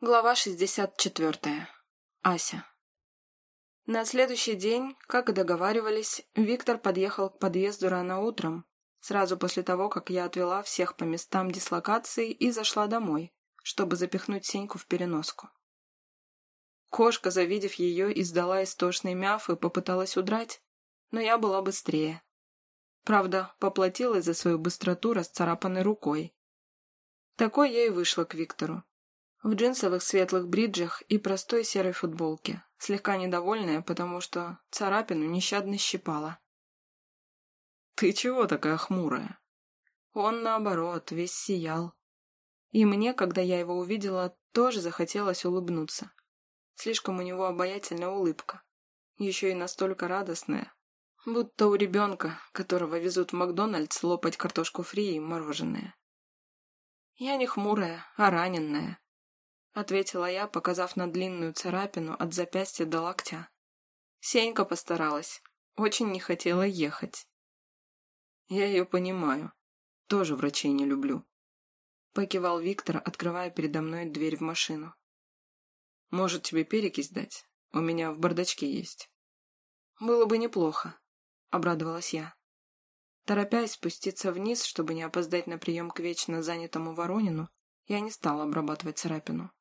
Глава 64. Ася. На следующий день, как и договаривались, Виктор подъехал к подъезду рано утром, сразу после того, как я отвела всех по местам дислокации и зашла домой, чтобы запихнуть Сеньку в переноску. Кошка, завидев ее, издала истошный мяв и попыталась удрать, но я была быстрее. Правда, поплатилась за свою быстроту расцарапанной рукой. Такой я и вышла к Виктору в джинсовых светлых бриджах и простой серой футболке, слегка недовольная, потому что царапину нещадно щипала. «Ты чего такая хмурая?» Он, наоборот, весь сиял. И мне, когда я его увидела, тоже захотелось улыбнуться. Слишком у него обаятельная улыбка. Еще и настолько радостная, будто у ребенка, которого везут в Макдональдс лопать картошку фри и мороженое. Я не хмурая, а раненная, — ответила я, показав на длинную царапину от запястья до локтя. Сенька постаралась. Очень не хотела ехать. «Я ее понимаю. Тоже врачей не люблю», — покивал Виктор, открывая передо мной дверь в машину. «Может, тебе перекись дать? У меня в бардачке есть». «Было бы неплохо», — обрадовалась я. Торопясь спуститься вниз, чтобы не опоздать на прием к вечно занятому Воронину, я не стала обрабатывать царапину.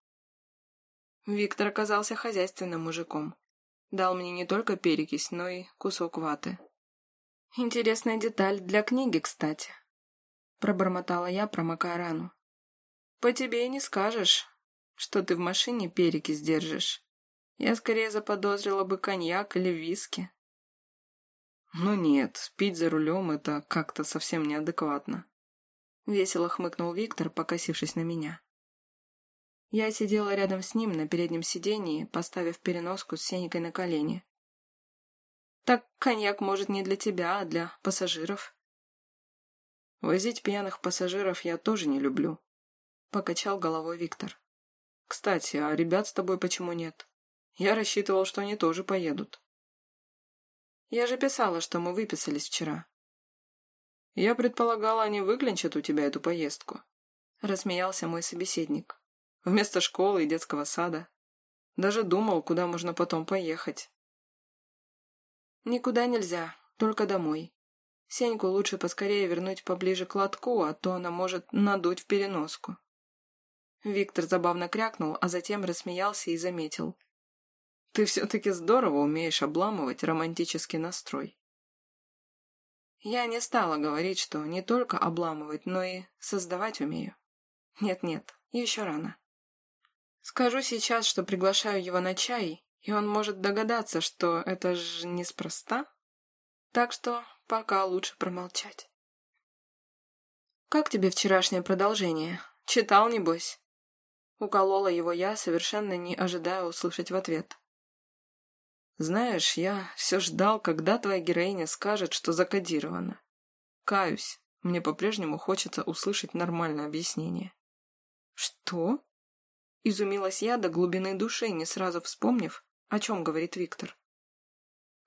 Виктор оказался хозяйственным мужиком. Дал мне не только перекись, но и кусок ваты. «Интересная деталь для книги, кстати», — пробормотала я, промокая рану. «По тебе и не скажешь, что ты в машине перекись держишь. Я скорее заподозрила бы коньяк или виски». «Ну нет, пить за рулем — это как-то совсем неадекватно», — весело хмыкнул Виктор, покосившись на меня. Я сидела рядом с ним на переднем сидении, поставив переноску с Сенькой на колени. «Так коньяк, может, не для тебя, а для пассажиров». «Возить пьяных пассажиров я тоже не люблю», — покачал головой Виктор. «Кстати, а ребят с тобой почему нет? Я рассчитывал, что они тоже поедут». «Я же писала, что мы выписались вчера». «Я предполагала, они выклинчат у тебя эту поездку», — рассмеялся мой собеседник вместо школы и детского сада. Даже думал, куда можно потом поехать. Никуда нельзя, только домой. Сеньку лучше поскорее вернуть поближе к лотку, а то она может надуть в переноску. Виктор забавно крякнул, а затем рассмеялся и заметил. «Ты все-таки здорово умеешь обламывать романтический настрой». Я не стала говорить, что не только обламывать, но и создавать умею. Нет-нет, еще рано. Скажу сейчас, что приглашаю его на чай, и он может догадаться, что это же неспроста. Так что пока лучше промолчать. «Как тебе вчерашнее продолжение? Читал, небось?» Уколола его я, совершенно не ожидая услышать в ответ. «Знаешь, я все ждал, когда твоя героиня скажет, что закодировано. Каюсь, мне по-прежнему хочется услышать нормальное объяснение». «Что?» Изумилась я до глубины души, не сразу вспомнив, о чем говорит Виктор.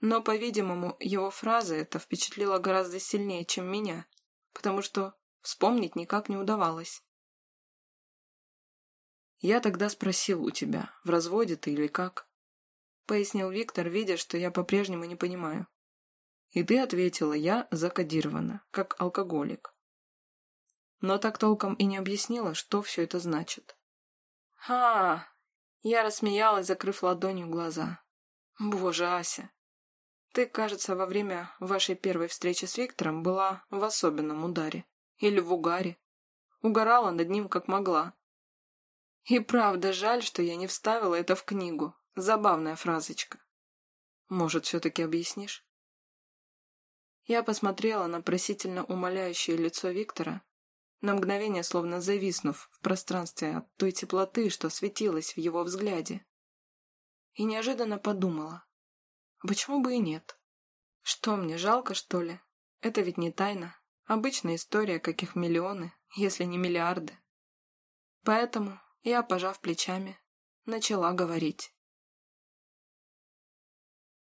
Но, по-видимому, его фраза это впечатлила гораздо сильнее, чем меня, потому что вспомнить никак не удавалось. «Я тогда спросил у тебя, в разводе ты или как?» — пояснил Виктор, видя, что я по-прежнему не понимаю. И ты ответила, я закодирована, как алкоголик. Но так толком и не объяснила, что все это значит. «А, Я рассмеялась, закрыв ладонью глаза. «Боже, Ася, ты, кажется, во время вашей первой встречи с Виктором была в особенном ударе. Или в угаре. Угорала над ним как могла. И правда жаль, что я не вставила это в книгу. Забавная фразочка. Может, все-таки объяснишь?» Я посмотрела на просительно умоляющее лицо Виктора на мгновение словно зависнув в пространстве от той теплоты, что светилась в его взгляде. И неожиданно подумала, почему бы и нет? Что, мне жалко, что ли? Это ведь не тайна. Обычная история, каких миллионы, если не миллиарды. Поэтому я, пожав плечами, начала говорить.